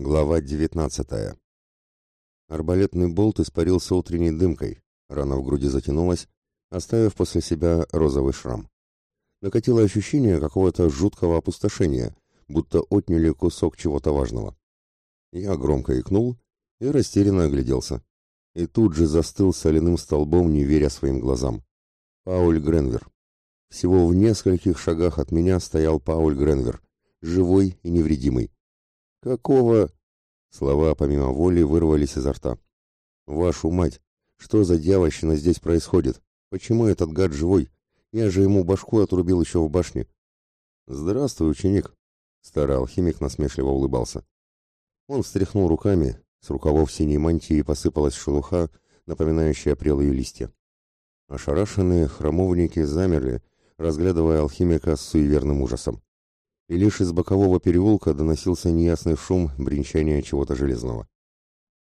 Глава 19. Арбалетный болт испарился утренней дымкой, рана в груди затянулась, оставив после себя розовый шрам. Накатило ощущение какого-то жуткого опустошения, будто отняли кусок чего-то важного. Я громко икнул и растерянно огляделся. И тут же застыл соляным столбом, не веря своим глазам. Пауль Гренвер. Всего в нескольких шагах от меня стоял Пауль Гренвер, живой и невредимый. «Какого...» Слова помимо воли вырвались изо рта. «Вашу мать! Что за дьявольщина здесь происходит? Почему этот гад живой? Я же ему башку отрубил еще в башне». «Здравствуй, ученик!» Старый алхимик насмешливо улыбался. Он встряхнул руками, с рукавов синей мантии посыпалась шелуха, напоминающая прелые листья. Ошарашенные храмовники замерли, разглядывая алхимика с суеверным ужасом и лишь из бокового переулка доносился неясный шум бренчания чего-то железного.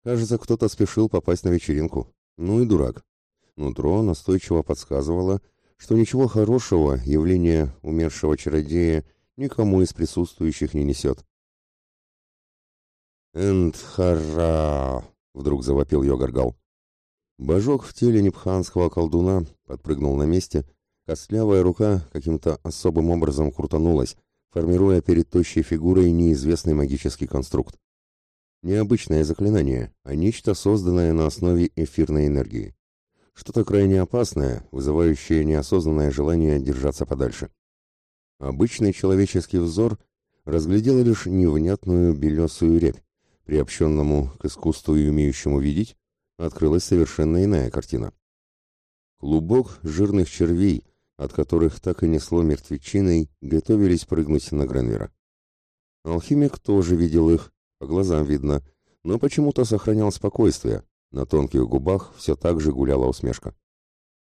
Кажется, кто-то спешил попасть на вечеринку. Ну и дурак. Нутро настойчиво подсказывало, что ничего хорошего явление умершего чародея никому из присутствующих не несет. «Эндхара!» — вдруг завопил Йогаргал. Божок в теле непханского колдуна подпрыгнул на месте, костлявая рука каким-то особым образом крутанулась, формируя перед тощей фигурой неизвестный магический конструкт. Необычное заклинание, а нечто созданное на основе эфирной энергии. Что-то крайне опасное, вызывающее неосознанное желание держаться подальше. Обычный человеческий взор разглядел лишь невнятную белесую рябь. Приобщенному к искусству и умеющему видеть, открылась совершенно иная картина. Клубок жирных червей, от которых так и несло мертвечиной, готовились прыгнуть на Гренвера. Алхимик тоже видел их, по глазам видно, но почему-то сохранял спокойствие, на тонких губах все так же гуляла усмешка.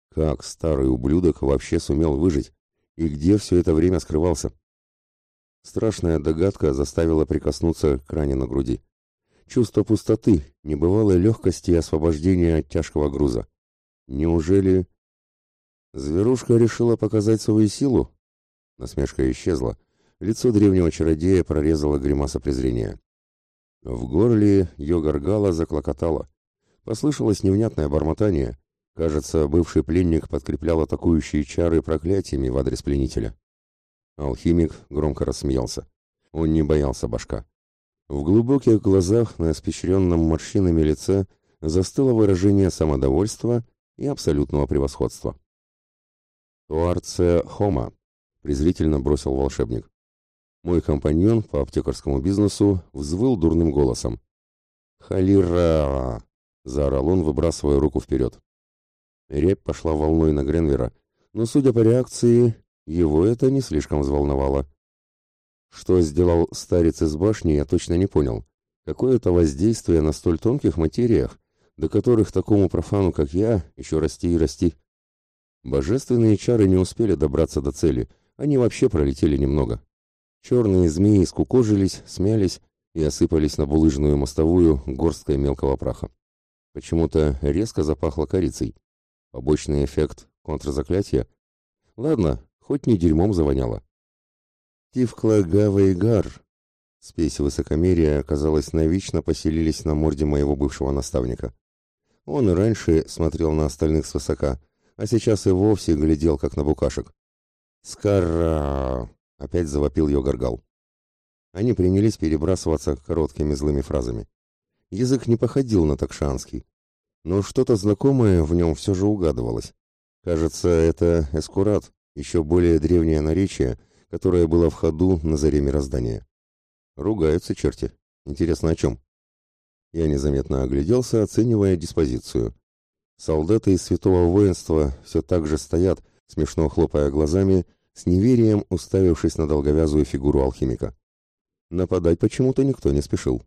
Как старый ублюдок вообще сумел выжить? И где все это время скрывался? Страшная догадка заставила прикоснуться к ране на груди. Чувство пустоты, небывалой легкости и освобождения от тяжкого груза. Неужели... Зверушка решила показать свою силу? Насмешка исчезла. Лицо древнего чародея прорезало гримаса презрения. В горле ее горгала заклокотало. Послышалось невнятное бормотание. Кажется, бывший пленник подкреплял атакующие чары проклятиями в адрес пленителя. Алхимик громко рассмеялся. Он не боялся башка. В глубоких глазах на испещренном морщинами лице застыло выражение самодовольства и абсолютного превосходства. «Туарце Хома», — презрительно бросил волшебник. Мой компаньон по аптекарскому бизнесу взвыл дурным голосом. «Халира!» — заорал он, выбрасывая руку вперед. Репь пошла волной на Гренвера, но, судя по реакции, его это не слишком взволновало. Что сделал старец из башни, я точно не понял. Какое-то воздействие на столь тонких материях, до которых такому профану, как я, еще расти и расти. Божественные чары не успели добраться до цели, они вообще пролетели немного. Черные змеи скукожились, смялись и осыпались на булыжную мостовую горсткой мелкого праха. Почему-то резко запахло корицей. Побочный эффект контрзаклятия? Ладно, хоть не дерьмом завоняло. Тивкла Гава Гар. Спесь высокомерия, казалось, навечно поселились на морде моего бывшего наставника. Он и раньше смотрел на остальных свысока, а сейчас и вовсе глядел, как на букашек. «Скара!» — опять завопил Йогаргал. Они принялись перебрасываться короткими злыми фразами. Язык не походил на такшанский, но что-то знакомое в нем все же угадывалось. Кажется, это эскурат, еще более древнее наречие, которое было в ходу на заре мироздания. Ругаются черти. Интересно, о чем? Я незаметно огляделся, оценивая диспозицию. Солдаты из святого воинства все так же стоят, смешно хлопая глазами, с неверием уставившись на долговязую фигуру алхимика. Нападать почему-то никто не спешил.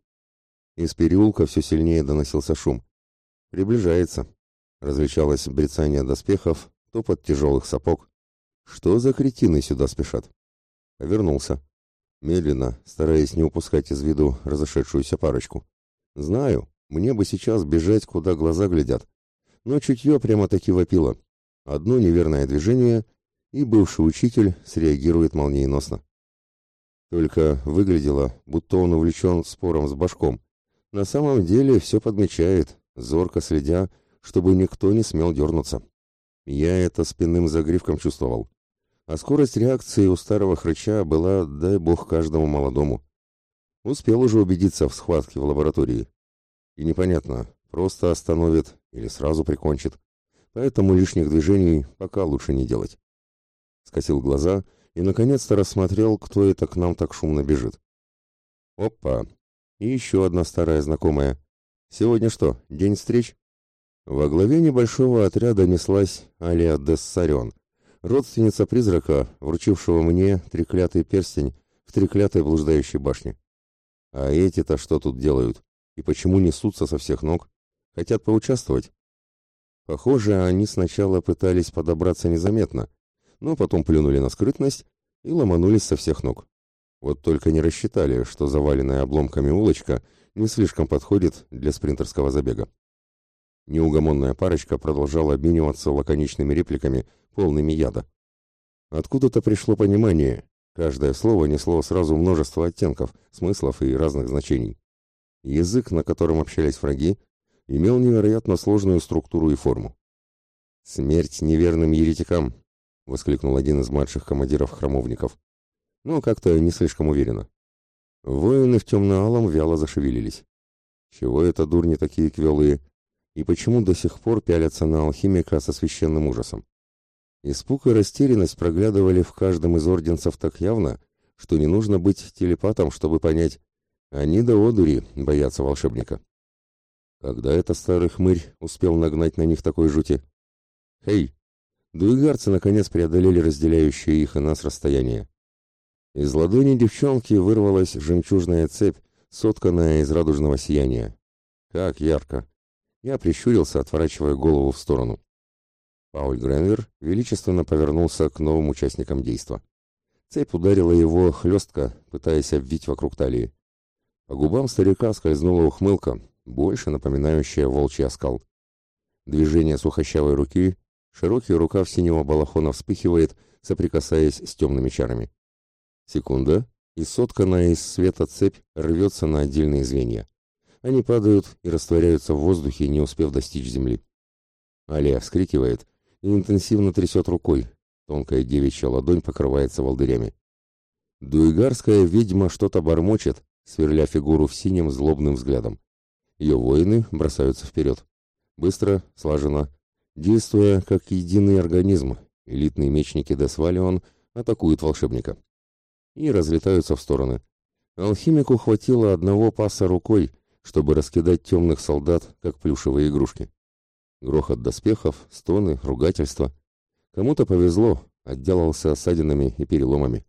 Из переулка все сильнее доносился шум. Приближается. Различалось брецание доспехов, топот тяжелых сапог. Что за кретины сюда спешат? Повернулся. Медленно, стараясь не упускать из виду разошедшуюся парочку. Знаю, мне бы сейчас бежать, куда глаза глядят, но чутье прямо-таки вопило. Одно неверное движение, и бывший учитель среагирует молниеносно. Только выглядело, будто он увлечен спором с башком. На самом деле все подмечает, зорко следя, чтобы никто не смел дернуться. Я это спинным загривком чувствовал. А скорость реакции у старого хрыча была, дай бог, каждому молодому. Успел уже убедиться в схватке в лаборатории. И непонятно, просто остановит или сразу прикончит. Поэтому лишних движений пока лучше не делать. Скосил глаза и наконец-то рассмотрел, кто это к нам так шумно бежит. Опа! И еще одна старая знакомая. Сегодня что, день встреч? Во главе небольшого отряда неслась Алия Дессарен, родственница призрака, вручившего мне треклятый перстень в треклятой блуждающей башне. А эти-то что тут делают? И почему несутся со всех ног? Хотят поучаствовать? Похоже, они сначала пытались подобраться незаметно, но потом плюнули на скрытность и ломанулись со всех ног. Вот только не рассчитали, что заваленная обломками улочка не слишком подходит для спринтерского забега. Неугомонная парочка продолжала обмениваться лаконичными репликами, полными яда. Откуда-то пришло понимание. Каждое слово несло сразу множество оттенков, смыслов и разных значений. Язык, на котором общались враги, имел невероятно сложную структуру и форму. «Смерть неверным еретикам!» — воскликнул один из младших командиров-храмовников. Но как-то не слишком уверенно. Воины в темно-алом вяло зашевелились. Чего это дурни такие квелые? и почему до сих пор пялятся на алхимика со священным ужасом. Испуг и растерянность проглядывали в каждом из орденцев так явно, что не нужно быть телепатом, чтобы понять, они до одури боятся волшебника. Когда это старый хмырь успел нагнать на них такой жути? Хей! Дуигарцы наконец преодолели разделяющее их и нас расстояние. Из ладони девчонки вырвалась жемчужная цепь, сотканная из радужного сияния. Как ярко! Я прищурился, отворачивая голову в сторону. Пауль Гренвер величественно повернулся к новым участникам действа. Цепь ударила его хлестко, пытаясь обвить вокруг талии. По губам старика скользнула ухмылка, больше напоминающая волчий оскал. Движение сухощавой руки, широкий рукав синего балахона вспыхивает, соприкасаясь с темными чарами. Секунда, и сотканная из света цепь рвется на отдельные звенья. Они падают и растворяются в воздухе, не успев достичь земли. Алия вскрикивает и интенсивно трясет рукой. Тонкая девичья ладонь покрывается волдырями. Дуигарская ведьма что-то бормочет, сверля фигуру в синем злобным взглядом. Ее воины бросаются вперед. Быстро, слаженно, действуя как единый организм, элитные мечники Десвалион атакуют волшебника. И разлетаются в стороны. Алхимику хватило одного паса рукой, чтобы раскидать темных солдат, как плюшевые игрушки. Грохот доспехов, стоны, ругательства. Кому-то повезло, отделался осадинами и переломами.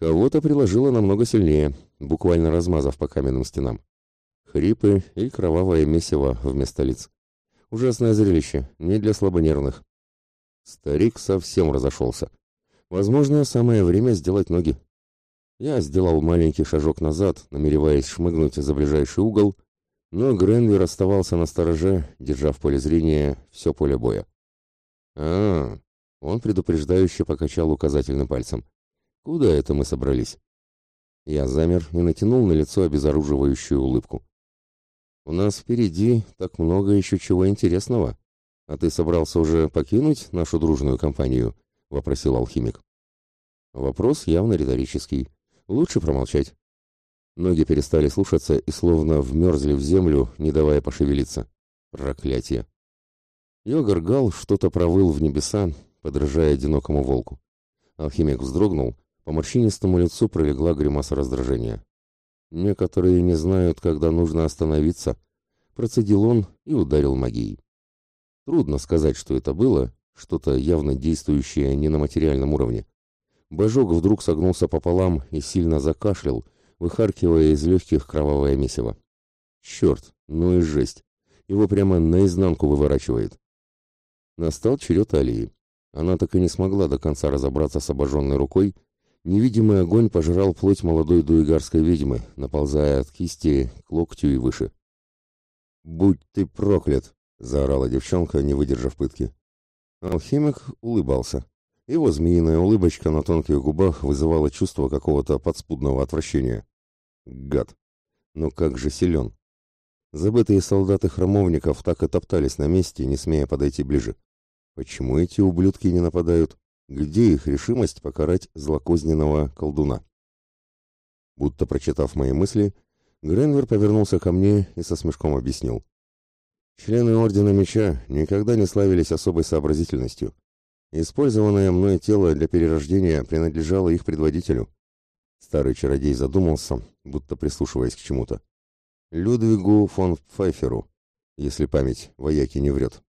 Кого-то приложило намного сильнее, буквально размазав по каменным стенам. Хрипы и кровавое месиво вместо лиц. Ужасное зрелище, не для слабонервных. Старик совсем разошелся. Возможно, самое время сделать ноги. Я сделал маленький шажок назад, намереваясь шмыгнуть за ближайший угол, но Гренвер оставался на стороже, держа в поле зрения все поле боя. а, -а он предупреждающе покачал указательным пальцем. «Куда это мы собрались?» Я замер и натянул на лицо обезоруживающую улыбку. «У нас впереди так много еще чего интересного. А ты собрался уже покинуть нашу дружную компанию?» — вопросил алхимик. Вопрос явно риторический. Лучше промолчать. Ноги перестали слушаться и словно вмерзли в землю, не давая пошевелиться. Проклятие. Йогаргал что-то провыл в небеса, подражая одинокому волку. Алхимик вздрогнул, по морщинистому лицу пролегла гримаса раздражения. Некоторые не знают, когда нужно остановиться. Процедил он и ударил магией. Трудно сказать, что это было, что-то явно действующее не на материальном уровне. Божок вдруг согнулся пополам и сильно закашлял, выхаркивая из легких кровавое месиво. Черт, ну и жесть. Его прямо наизнанку выворачивает. Настал черед Алии. Она так и не смогла до конца разобраться с обожженной рукой. Невидимый огонь пожирал плоть молодой дуигарской ведьмы, наползая от кисти к локтю и выше. «Будь ты проклят!» — заорала девчонка, не выдержав пытки. Алхимик улыбался. Его змеиная улыбочка на тонких губах вызывала чувство какого-то подспудного отвращения. Гад! Но как же силен! Забытые солдаты храмовников так и топтались на месте, не смея подойти ближе. Почему эти ублюдки не нападают? Где их решимость покарать злокозненного колдуна? Будто прочитав мои мысли, Гренвер повернулся ко мне и со смешком объяснил. Члены Ордена Меча никогда не славились особой сообразительностью. Использованное мной тело для перерождения принадлежало их предводителю. Старый чародей задумался, будто прислушиваясь к чему-то. Людвигу фон Пфайферу, если память вояки не врет.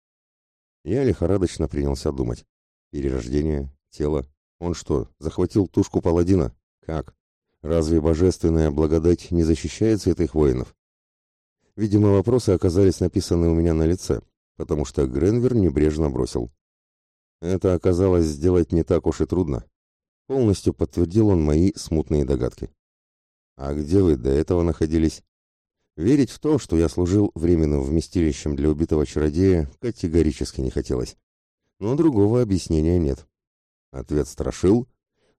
Я лихорадочно принялся думать. Перерождение, тело. Он что, захватил тушку паладина? Как? Разве божественная благодать не защищает святых воинов? Видимо, вопросы оказались написаны у меня на лице, потому что Гренвер небрежно бросил. Это оказалось сделать не так уж и трудно. Полностью подтвердил он мои смутные догадки. А где вы до этого находились? Верить в то, что я служил временным вместилищем для убитого чародея, категорически не хотелось. Но другого объяснения нет. Ответ страшил,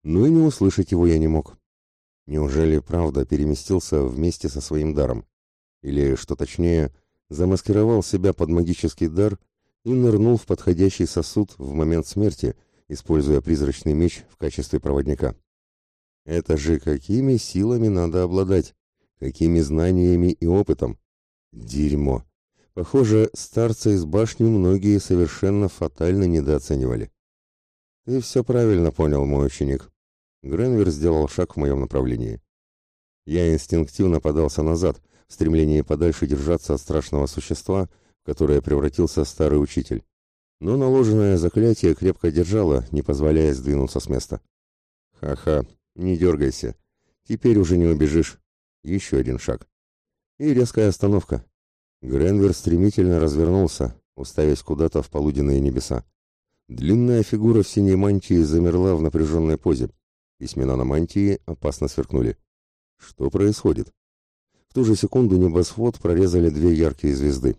но и не услышать его я не мог. Неужели правда переместился вместе со своим даром? Или, что точнее, замаскировал себя под магический дар и нырнул в подходящий сосуд в момент смерти, используя призрачный меч в качестве проводника. Это же какими силами надо обладать, какими знаниями и опытом? Дерьмо. Похоже, старца из башни многие совершенно фатально недооценивали. Ты все правильно понял, мой ученик. Гренвер сделал шаг в моем направлении. Я инстинктивно подался назад, в стремлении подальше держаться от страшного существа, которое превратился старый учитель. Но наложенное заклятие крепко держало, не позволяя сдвинуться с места. Ха-ха, не дергайся. Теперь уже не убежишь. Еще один шаг. И резкая остановка. Гренвер стремительно развернулся, уставясь куда-то в полуденные небеса. Длинная фигура в синей мантии замерла в напряженной позе. Письмена на мантии опасно сверкнули. Что происходит? В ту же секунду небосвод прорезали две яркие звезды.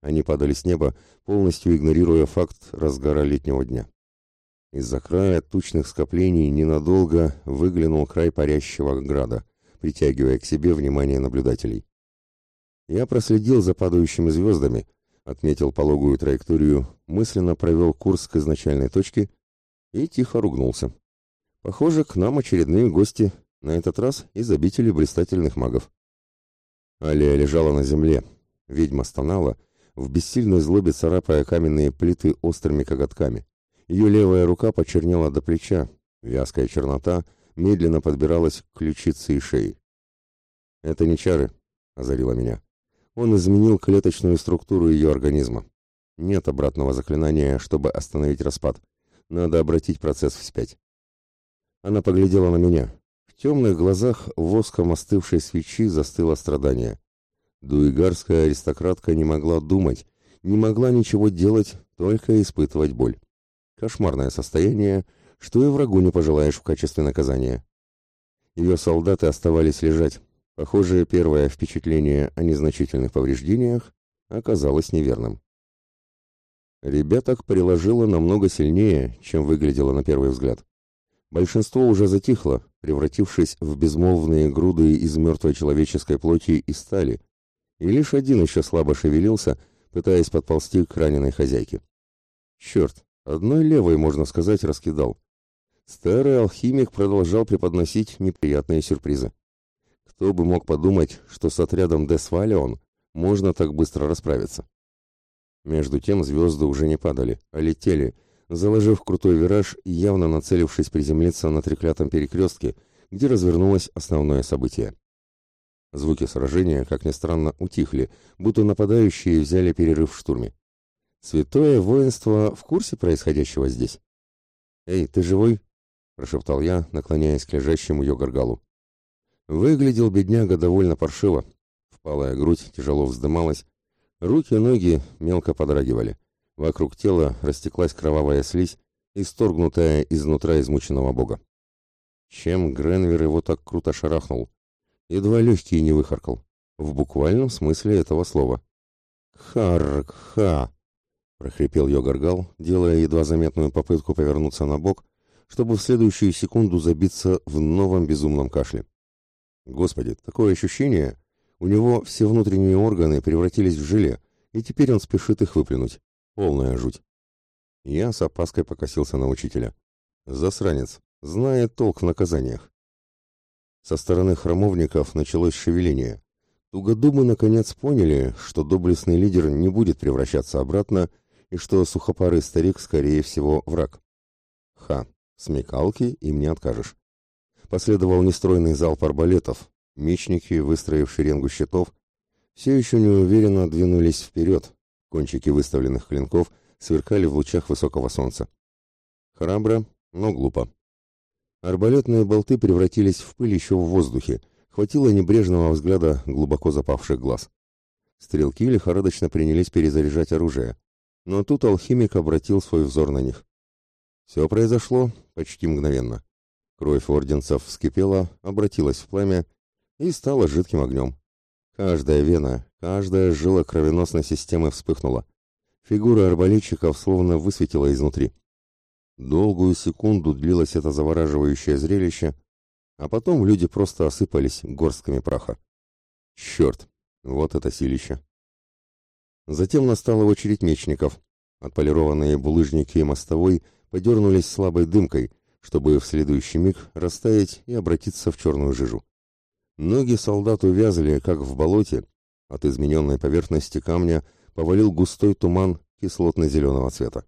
Они падали с неба, полностью игнорируя факт разгара летнего дня. Из-за края тучных скоплений ненадолго выглянул край парящего града, притягивая к себе внимание наблюдателей. Я проследил за падающими звездами, отметил пологую траекторию, мысленно провел курс к изначальной точке и тихо ругнулся. Похоже, к нам очередные гости, на этот раз из обители блистательных магов. Алия лежала на земле, ведьма стонала, в бессильной злобе царапая каменные плиты острыми коготками. Ее левая рука почернела до плеча, вязкая чернота медленно подбиралась к ключице и шее. «Это не чары», — озарило меня. Он изменил клеточную структуру ее организма. Нет обратного заклинания, чтобы остановить распад. Надо обратить процесс вспять. Она поглядела на меня. В темных глазах воском остывшей свечи застыло страдание. Дуигарская аристократка не могла думать, не могла ничего делать, только испытывать боль. Кошмарное состояние, что и врагу не пожелаешь в качестве наказания. Ее солдаты оставались лежать. Похоже, первое впечатление о незначительных повреждениях оказалось неверным. Ребяток приложило намного сильнее, чем выглядело на первый взгляд. Большинство уже затихло, превратившись в безмолвные груды из мертвой человеческой плоти и стали, и лишь один еще слабо шевелился, пытаясь подползти к раненой хозяйке. Черт, одной левой, можно сказать, раскидал. Старый алхимик продолжал преподносить неприятные сюрпризы. Кто бы мог подумать, что с отрядом Десвалион можно так быстро расправиться. Между тем звезды уже не падали, а летели, заложив крутой вираж и явно нацелившись приземлиться на треклятом перекрестке, где развернулось основное событие. Звуки сражения, как ни странно, утихли, будто нападающие взяли перерыв в штурме. Святое воинство в курсе происходящего здесь? «Эй, ты живой?» — прошептал я, наклоняясь к лежащему Йогаргалу. Выглядел бедняга довольно паршиво. Впалая грудь тяжело вздымалась, руки и ноги мелко подрагивали. Вокруг тела растеклась кровавая слизь, исторгнутая изнутра измученного бога. Чем Гренвер его так круто шарахнул? едва легкие не выхаркал. В буквальном смысле этого слова. «Харк-ха!» — прохрипел Йогаргал, делая едва заметную попытку повернуться на бок, чтобы в следующую секунду забиться в новом безумном кашле. Господи, такое ощущение, у него все внутренние органы превратились в желе, и теперь он спешит их выплюнуть. Полная жуть. Я с опаской покосился на учителя. Засранец, знает толк в наказаниях. Со стороны храмовников началось шевеление. Тугодумы наконец поняли, что доблестный лидер не будет превращаться обратно и что сухопарый старик, скорее всего, враг. Ха, смекалки им не откажешь. Последовал нестройный залп арбалетов. Мечники, выстроив шеренгу щитов, все еще неуверенно двинулись вперед. Кончики выставленных клинков сверкали в лучах высокого солнца. Храбро, но глупо. Арбалетные болты превратились в пыль еще в воздухе, хватило небрежного взгляда глубоко запавших глаз. Стрелки лихорадочно принялись перезаряжать оружие, но тут алхимик обратил свой взор на них. Все произошло почти мгновенно. Кровь орденцев вскипела, обратилась в пламя и стала жидким огнем. Каждая вена, каждая жила кровеносной системы вспыхнула. Фигура арбалетчиков словно высветила изнутри. Долгую секунду длилось это завораживающее зрелище, а потом люди просто осыпались горстками праха. Черт, вот это силище! Затем настала очередь мечников. Отполированные булыжники и мостовой подернулись слабой дымкой, чтобы в следующий миг растаять и обратиться в черную жижу. Ноги солдат увязли, как в болоте. От измененной поверхности камня повалил густой туман кислотно-зеленого цвета.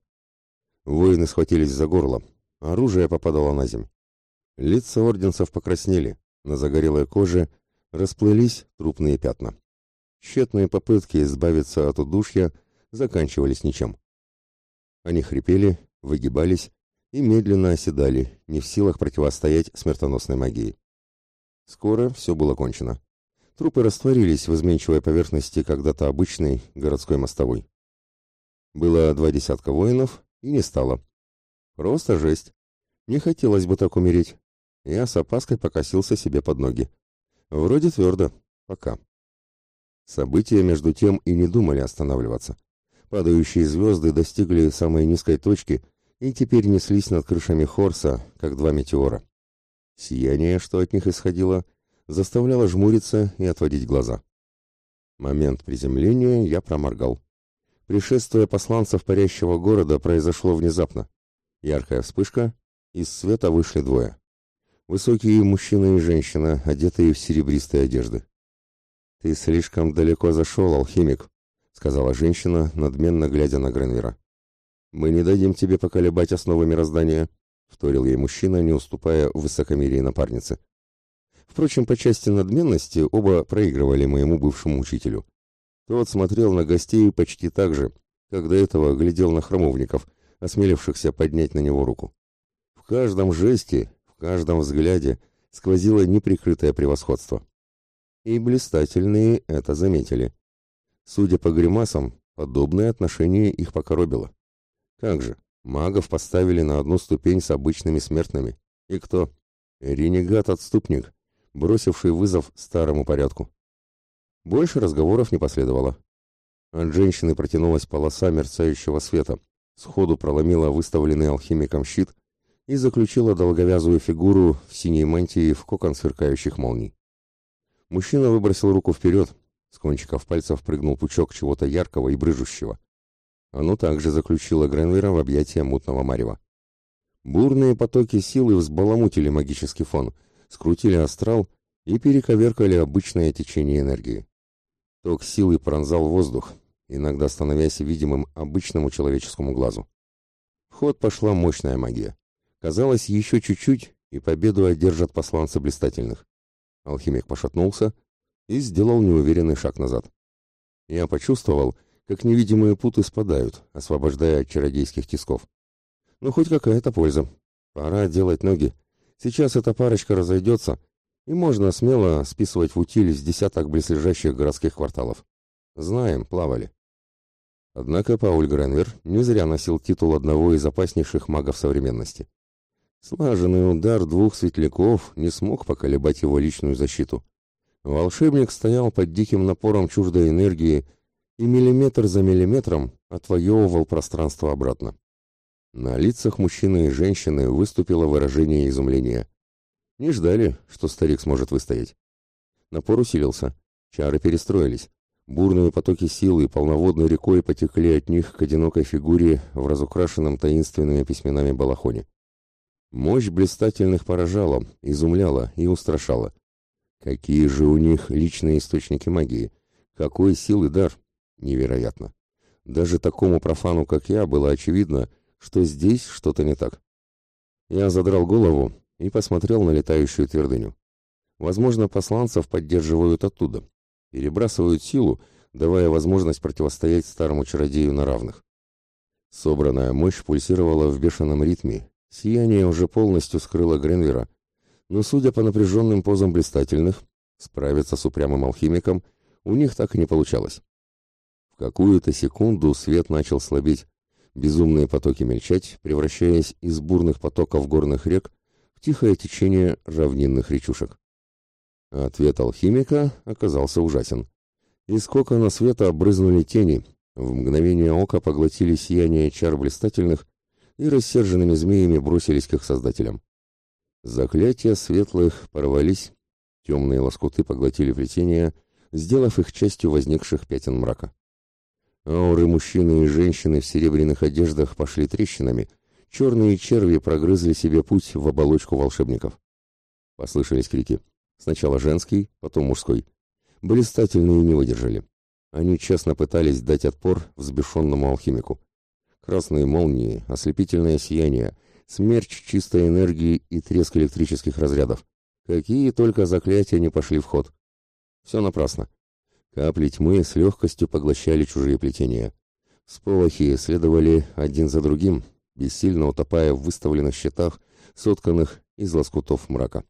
Воины схватились за горло. Оружие попадало на земь. Лица орденцев покраснели. На загорелой коже расплылись трупные пятна. Тщетные попытки избавиться от удушья заканчивались ничем. Они хрипели, выгибались и медленно оседали, не в силах противостоять смертоносной магии. Скоро все было кончено. Трупы растворились в изменчивой поверхности когда-то обычной городской мостовой. Было два десятка воинов, и не стало. Просто жесть. Не хотелось бы так умереть. Я с опаской покосился себе под ноги. Вроде твердо. Пока. События между тем и не думали останавливаться. Падающие звезды достигли самой низкой точки и теперь неслись над крышами Хорса, как два метеора. Сияние, что от них исходило, заставляло жмуриться и отводить глаза. Момент приземления я проморгал. Пришествие посланцев парящего города произошло внезапно. Яркая вспышка, из света вышли двое. Высокие мужчина и женщина, одетые в серебристые одежды. «Ты слишком далеко зашел, алхимик», — сказала женщина, надменно глядя на Гренвера. «Мы не дадим тебе поколебать основы мироздания», — вторил ей мужчина, не уступая в высокомерии напарницы. Впрочем, по части надменности оба проигрывали моему бывшему учителю. Тот смотрел на гостей почти так же, как до этого глядел на храмовников, осмелившихся поднять на него руку. В каждом жесте, в каждом взгляде сквозило неприкрытое превосходство. И блистательные это заметили. Судя по гримасам, подобное отношение их покоробило. Как же, магов поставили на одну ступень с обычными смертными. И кто? Ренегат-отступник, бросивший вызов старому порядку. Больше разговоров не последовало. От женщины протянулась полоса мерцающего света, сходу проломила выставленный алхимиком щит и заключила долговязую фигуру в синей мантии в кокон сверкающих молний. Мужчина выбросил руку вперед, с кончиков пальцев прыгнул пучок чего-то яркого и брыжущего. Оно также заключило Гренвера в объятия мутного марева. Бурные потоки силы взбаламутили магический фон, скрутили астрал и перековеркали обычное течение энергии. Ток силы пронзал воздух, иногда становясь видимым обычному человеческому глазу. В ход пошла мощная магия. Казалось, еще чуть-чуть, и победу одержат посланцы блистательных. Алхимик пошатнулся и сделал неуверенный шаг назад. Я почувствовал, как невидимые путы спадают, освобождая от чародейских тисков. Ну, хоть какая-то польза. Пора делать ноги. Сейчас эта парочка разойдется, и можно смело списывать в утиль с десяток близлежащих городских кварталов. Знаем, плавали. Однако Пауль Гренвер не зря носил титул одного из опаснейших магов современности. Слаженный удар двух светляков не смог поколебать его личную защиту. Волшебник стоял под диким напором чуждой энергии и миллиметр за миллиметром отвоевывал пространство обратно. На лицах мужчины и женщины выступило выражение изумления. Не ждали, что старик сможет выстоять. Напор усилился, чары перестроились. Бурные потоки силы полноводной рекой потекли от них к одинокой фигуре в разукрашенном таинственными письменами балахоне. Мощь блистательных поражала, изумляла и устрашала. Какие же у них личные источники магии? Какой силы дар? Невероятно. Даже такому профану, как я, было очевидно, что здесь что-то не так. Я задрал голову и посмотрел на летающую твердыню. Возможно, посланцев поддерживают оттуда, перебрасывают силу, давая возможность противостоять старому чародею на равных. Собранная мощь пульсировала в бешеном ритме, сияние уже полностью скрыло Гренвера, но, судя по напряженным позам блистательных, справиться с упрямым алхимиком у них так и не получалось. В какую-то секунду свет начал слабеть, безумные потоки мельчать, превращаясь из бурных потоков горных рек в тихое течение равнинных речушек. Ответ алхимика оказался ужасен. Из кокона света брызнули тени, в мгновение ока поглотили сияние чар блистательных и рассерженными змеями бросились к их создателям. Заклятия светлых порвались, темные лоскуты поглотили плетения, сделав их частью возникших пятен мрака. Ауры мужчины и женщины в серебряных одеждах пошли трещинами, черные черви прогрызли себе путь в оболочку волшебников. Послышались крики. Сначала женский, потом мужской. Блистательные не выдержали. Они честно пытались дать отпор взбешенному алхимику. Красные молнии, ослепительное сияние, смерч чистой энергии и треск электрических разрядов. Какие только заклятия не пошли в ход. Все напрасно. Капли тьмы с легкостью поглощали чужие плетения. Сполохи следовали один за другим, бессильно утопая в выставленных щитах, сотканных из лоскутов мрака.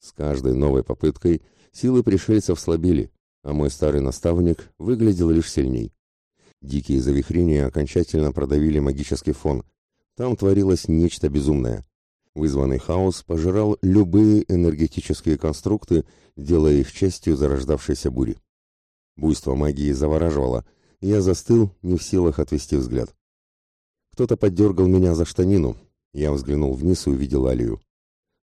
С каждой новой попыткой силы пришельцев слабели, а мой старый наставник выглядел лишь сильней. Дикие завихрения окончательно продавили магический фон. Там творилось нечто безумное. Вызванный хаос пожирал любые энергетические конструкты, делая их частью зарождавшейся бури. Буйство магии завораживало, и я застыл, не в силах отвести взгляд. Кто-то поддергал меня за штанину. Я взглянул вниз и увидел Алию.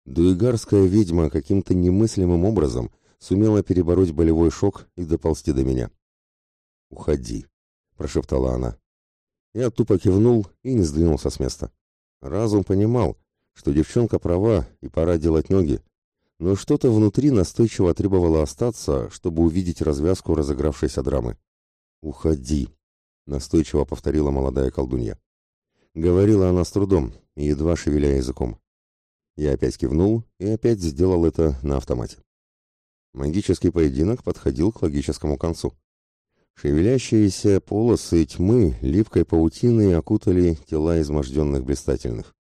Дуигарская ведьма каким-то немыслимым образом сумела перебороть болевой шок и доползти до меня. «Уходи», — прошептала она. Я тупо кивнул и не сдвинулся с места. Разум понимал, что девчонка права и пора делать ноги, но что-то внутри настойчиво требовало остаться, чтобы увидеть развязку разыгравшейся драмы. «Уходи», — настойчиво повторила молодая колдунья. Говорила она с трудом, едва шевеля языком. Я опять кивнул и опять сделал это на автомате. Магический поединок подходил к логическому концу. Шевелящиеся полосы тьмы липкой паутиной окутали тела изможденных блистательных.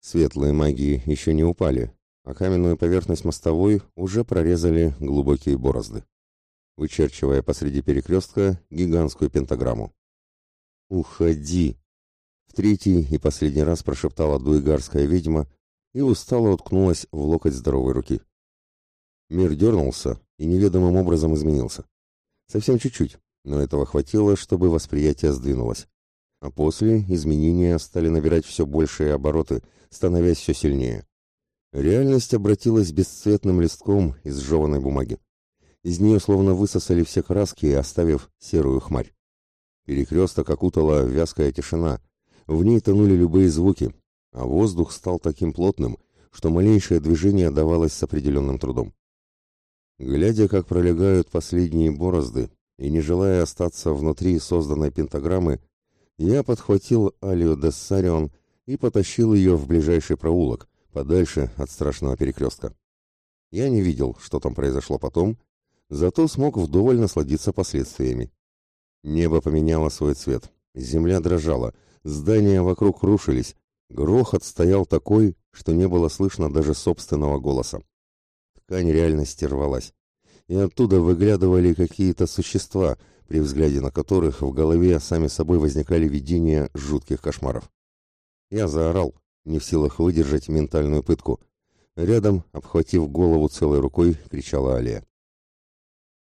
Светлые магии еще не упали, а каменную поверхность мостовой уже прорезали глубокие борозды, вычерчивая посреди перекрестка гигантскую пентаграмму. «Уходи!» В третий и последний раз прошептала дуигарская ведьма, и устало уткнулась в локоть здоровой руки. Мир дернулся и неведомым образом изменился. Совсем чуть-чуть, но этого хватило, чтобы восприятие сдвинулось. А после изменения стали набирать все большие обороты, становясь все сильнее. Реальность обратилась бесцветным листком из сжеванной бумаги. Из нее словно высосали все краски, оставив серую хмарь. Перекресток окутала вязкая тишина. В ней тонули любые звуки, а воздух стал таким плотным, что малейшее движение давалось с определенным трудом. Глядя, как пролегают последние борозды, и не желая остаться внутри созданной пентаграммы, я подхватил Алию Дессарион и потащил ее в ближайший проулок, подальше от страшного перекрестка. Я не видел, что там произошло потом, зато смог вдоволь насладиться последствиями. Небо поменяло свой цвет, земля дрожала, здания вокруг рушились, Грохот стоял такой, что не было слышно даже собственного голоса. Ткань реальности рвалась, и оттуда выглядывали какие-то существа, при взгляде на которых в голове сами собой возникали видения жутких кошмаров. Я заорал, не в силах выдержать ментальную пытку. Рядом, обхватив голову целой рукой, кричала Алия.